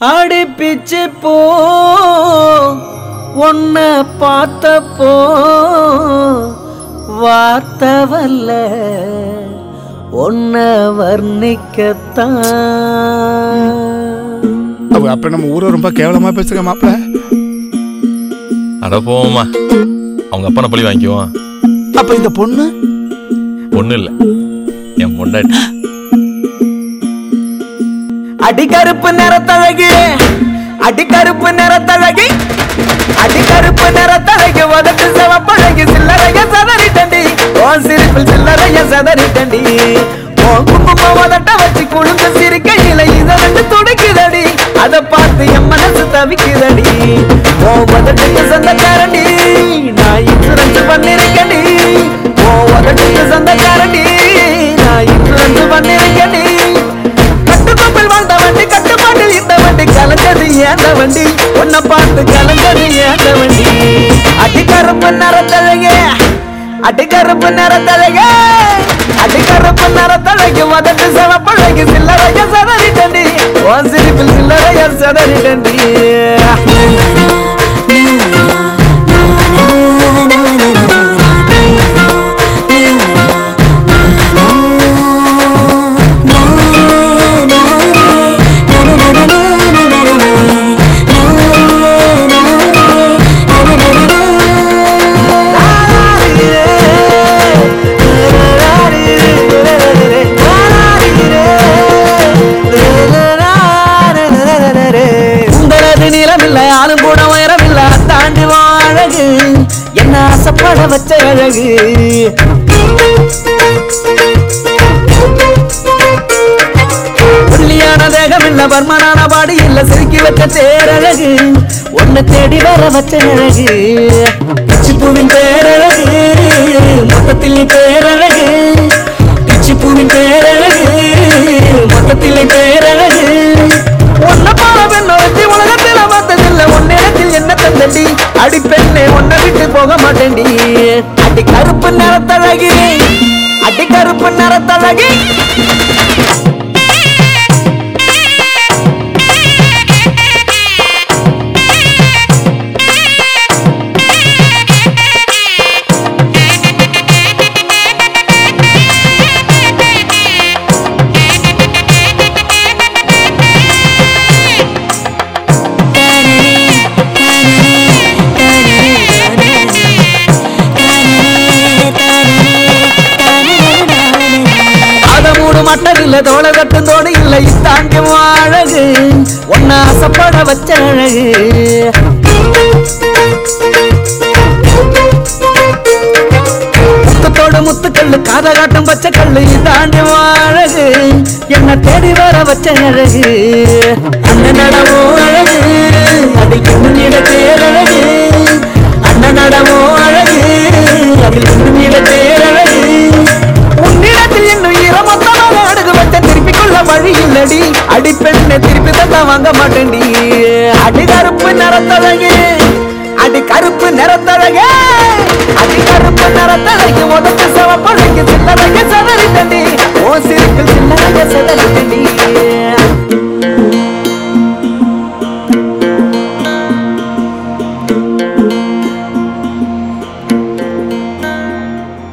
ஆடி பிச்சு போ உன்ன பார்த்தப்போ வார்த்தை வல்ல உன்னை வர்ணிக்கத்தான். அவ அப்ப நம்ம ஊரை ரொம்ப கேவலமா பேசுங்க மாப்பிள. அட போவோமா அவங்க அப்பனை பழி வாங்கிக்குவான் அப்ப இந்த பொண்ணு? ஒன்றும் இல்லை என் பொண்டாட்டி. அடிக்கருப்பு நிறத்தழகு. அடிக்கருப்பு நிறத்தழகி. அடிக்கருப்பு நிறத்தழகி உதட்டு சிவப்பழகு சில்லறைய சதறி தண்டி ஓ சிரிப்பில் சில்லறைய சதறி தண்டி ஓ குங்குமம் உதட்ட வச்சு குழுந்து சிரிக்கையில இத ரெண்டு துடிக்குதடி. அதை பார்த்து என் மனசு தவிக்குதடி. ஓ உதட்டுக்கு சொந்தக்காரண்டி அடிக்கருப்பு நிறத்தழகே அடிக்கருப்பு நிறத்தழகே அடிக்கருப்பு நிறத்தழகு வதட்டு சிவப்பழகு சில்லறைய சதறி தண்டி ஓ சிரிப்பில் சில்லறைய சதறி ஆசைப்பட வச்ச அழகு ஒல்லியான தேகம் இல்ல பர்மனான பாடி இல்ல சிரிக்கி வச்ச தேரழகு. உன்னை தேடி வர வச்ச அழகு. பிச்சிப்பூவின் பேரழகு மொத்தத்தில் நீ பேரழகு. பிச்சிப்பூவின் பேரழகு மொத்தத்தில் நீ பேரழகு. ஒன்ன போல பெண் ஒருத்தி உலகத்தில் பார்த்ததில்ல. ஒன்னிடத்தில் என்ன தந்தடி அடி பெண்ணே உன்னை விட்டு போக மாட்டேன்டி. கருப்பு நிறத்தழகி. அடி கருப்பு நிறத்தழகி. மட்டர் இல்ல தோலை கட்டும் தோடு இல்ல இத்தாண்டி அழகு ஒன்னா ஆசைப்பட வச்ச அழகு. முத்தத்தோடு முத்துக்கல்லு காத காட்டும் பச்சை கல்லு இதாண்டி அழகு என்ன தேடி வர வச்ச அழகு. அந்த நடவோ அழகு. வாங்க மாட்டேன்டி. அடி கருப்பு நிறத்தழகு அடி கருப்பு நிறத்தழகு அடி கருப்பு நிறத்தழகு உடம்பு சிவப்பழகு சில்லறைக்கு சதறிட்டண்டி ஓ சிறுக்கு சில்லறைக்கு சதறிட்டண்டி